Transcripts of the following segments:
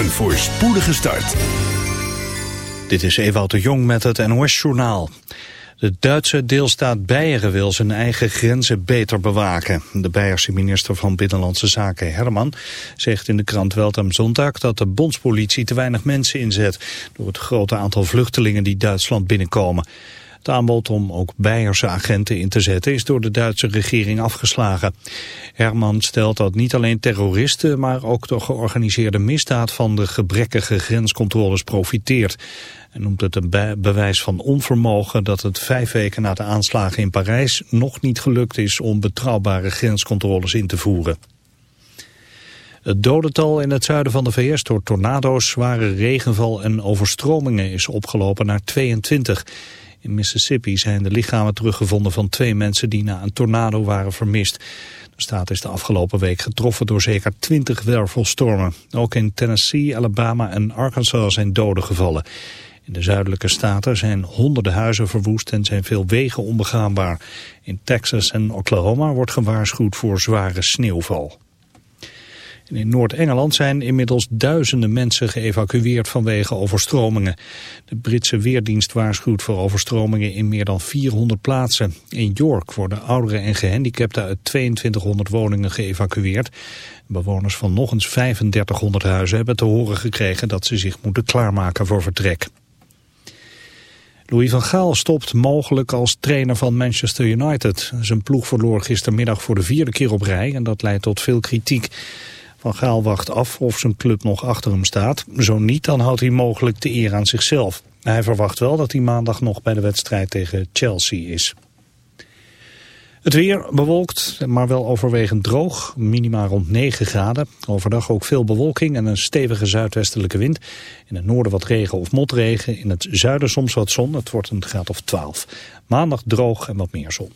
Een voorspoedige start. Dit is Ewout de Jong met het NOS-journaal. De Duitse deelstaat Beieren wil zijn eigen grenzen beter bewaken. De Beierse minister van Binnenlandse Zaken Herman zegt in de krant Welt am Sonntag dat de bondspolitie te weinig mensen inzet door het grote aantal vluchtelingen die Duitsland binnenkomen. Het aanbod om ook Beierse agenten in te zetten is door de Duitse regering afgeslagen. Herman stelt dat niet alleen terroristen, maar ook de georganiseerde misdaad van de gebrekkige grenscontroles profiteert. En noemt het een bewijs van onvermogen dat het vijf weken na de aanslagen in Parijs nog niet gelukt is om betrouwbare grenscontroles in te voeren. Het dodental in het zuiden van de VS door tornado's, zware regenval en overstromingen is opgelopen naar 22. In Mississippi zijn de lichamen teruggevonden van twee mensen die na een tornado waren vermist. De staat is de afgelopen week getroffen door zeker 20 wervelstormen. Ook in Tennessee, Alabama en Arkansas zijn doden gevallen. In de zuidelijke staten zijn honderden huizen verwoest en zijn veel wegen onbegaanbaar. In Texas en Oklahoma wordt gewaarschuwd voor zware sneeuwval in Noord-Engeland zijn inmiddels duizenden mensen geëvacueerd vanwege overstromingen. De Britse Weerdienst waarschuwt voor overstromingen in meer dan 400 plaatsen. In York worden ouderen en gehandicapten uit 2200 woningen geëvacueerd. Bewoners van nog eens 3500 huizen hebben te horen gekregen dat ze zich moeten klaarmaken voor vertrek. Louis van Gaal stopt mogelijk als trainer van Manchester United. Zijn ploeg verloor gistermiddag voor de vierde keer op rij en dat leidt tot veel kritiek. Van Gaal wacht af of zijn club nog achter hem staat. Zo niet, dan houdt hij mogelijk de eer aan zichzelf. Hij verwacht wel dat hij maandag nog bij de wedstrijd tegen Chelsea is. Het weer bewolkt, maar wel overwegend droog. Minima rond 9 graden. Overdag ook veel bewolking en een stevige zuidwestelijke wind. In het noorden wat regen of motregen. In het zuiden soms wat zon. Het wordt een graad of 12. Maandag droog en wat meer zon.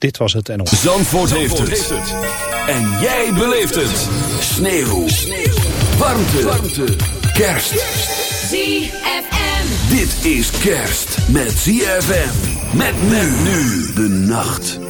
Dit was het en op. Zandvoort, heeft, het. En jij beleeft het. Sneeuw. Sneeuw. Warmte. Warmte. Kerst. ZFM. Dit is kerst met ZFM. Met men nu de nacht.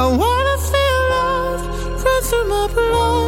I wanna feel love run through my blood.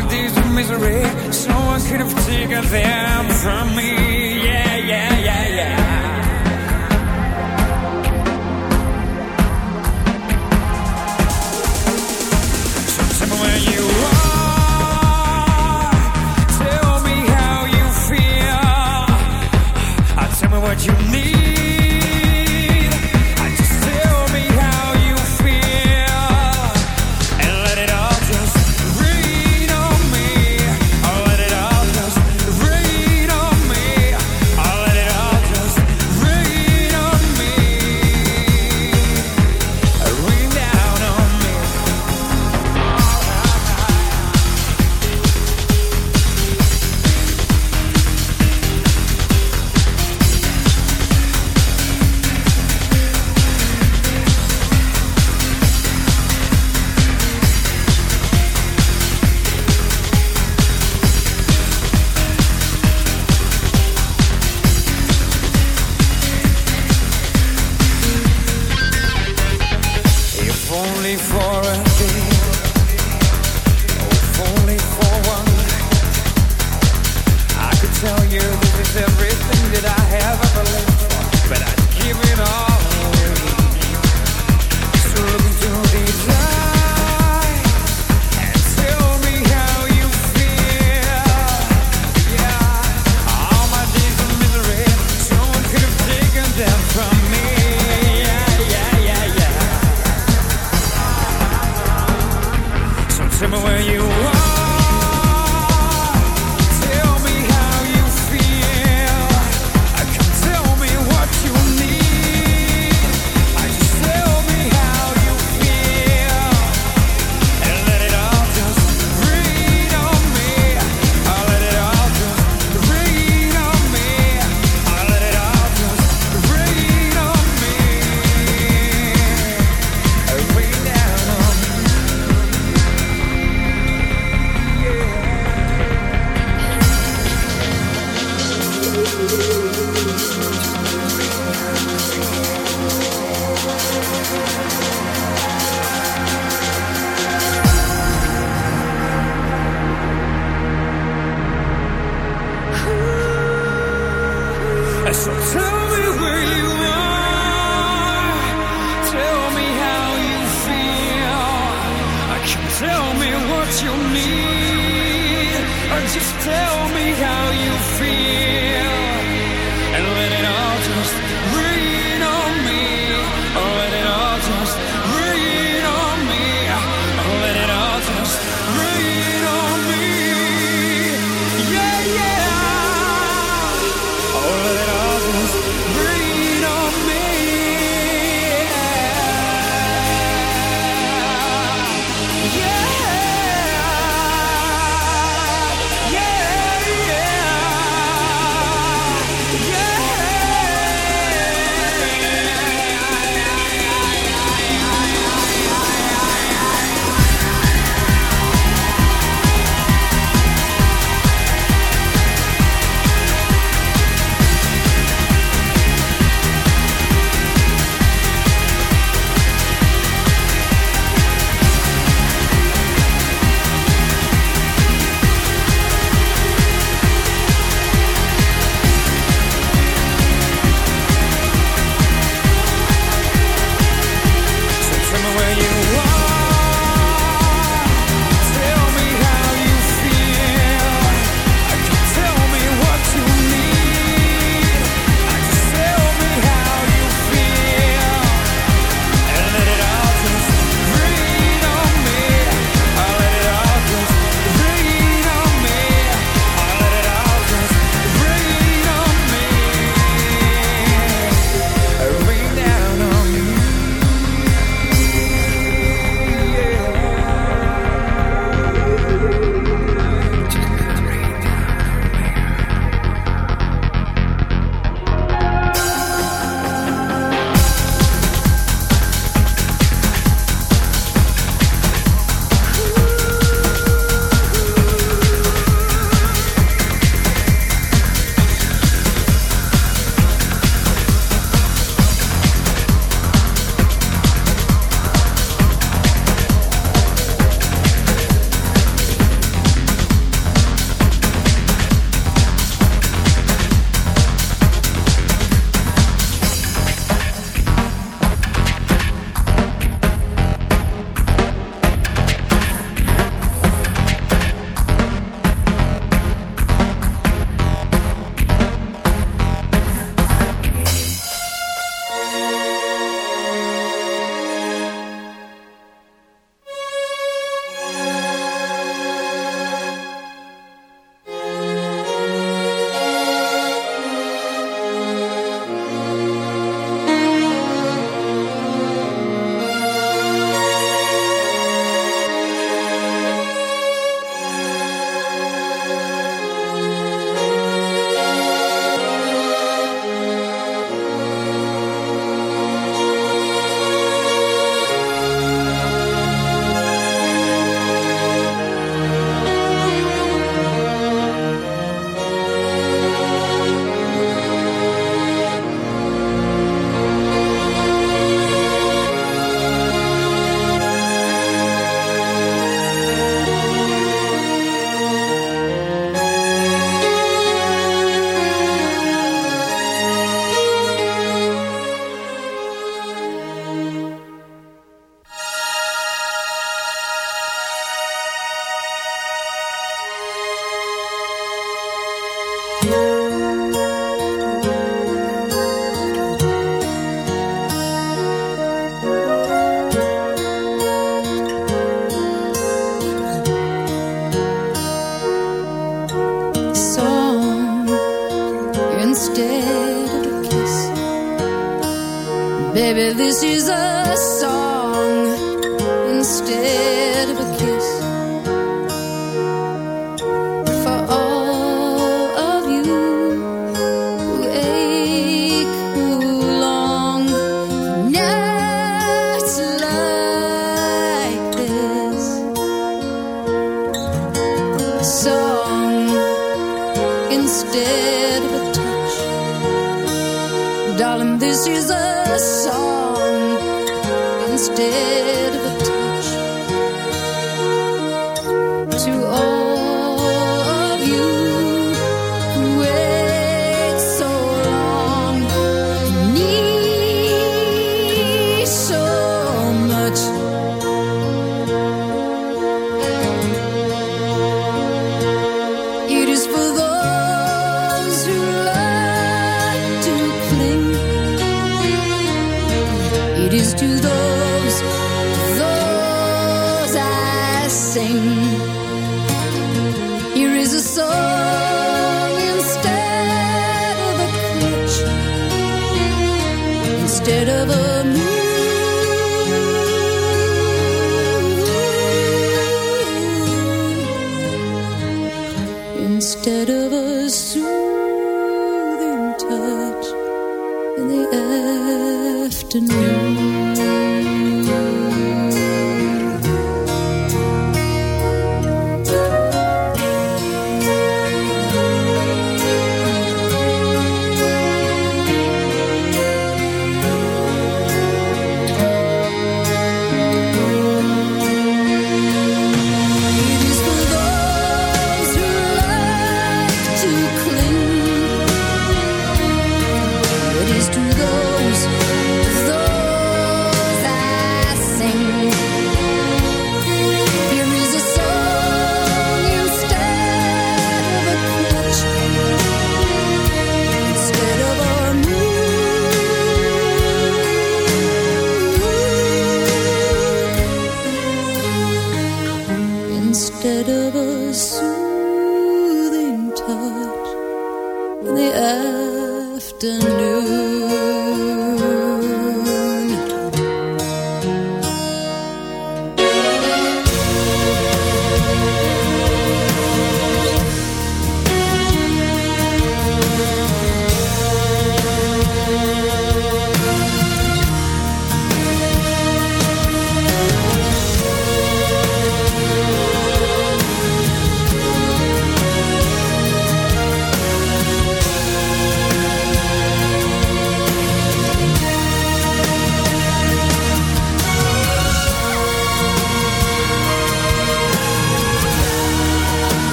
my days of misery. Someone could have taken them from me. Yeah, yeah, yeah, yeah.